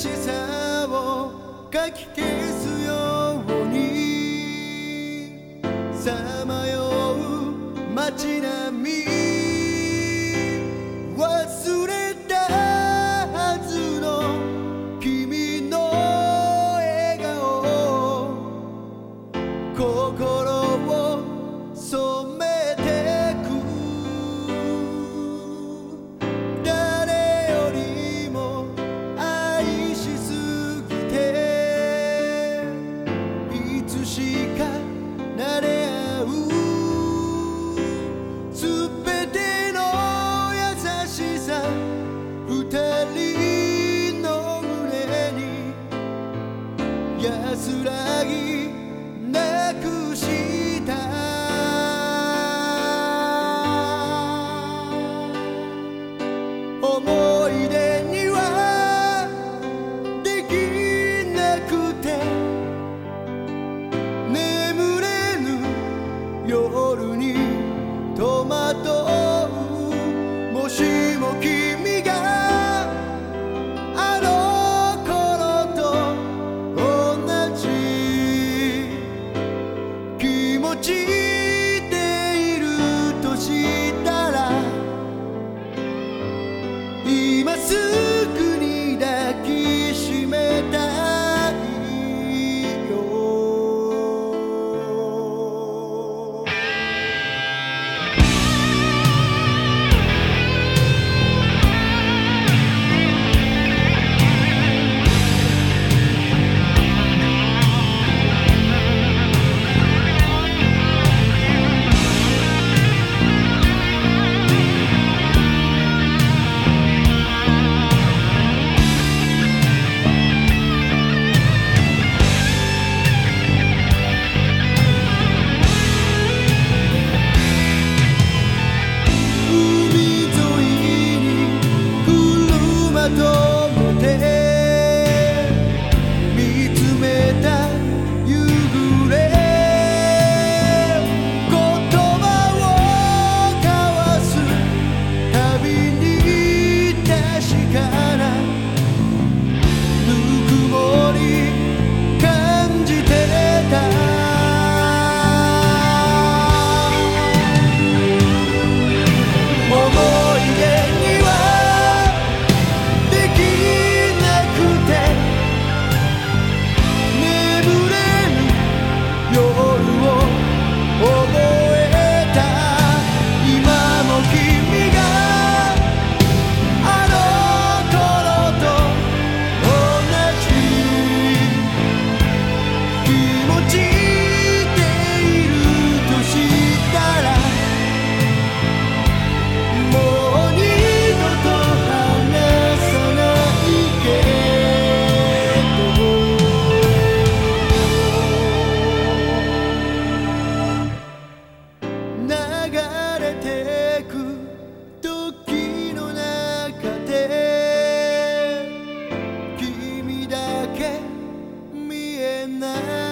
しさをかき消すように。さまよう街並み。安らぎなくした。思い落ちているとしたら今すぐれてく時の中で君だけ見えない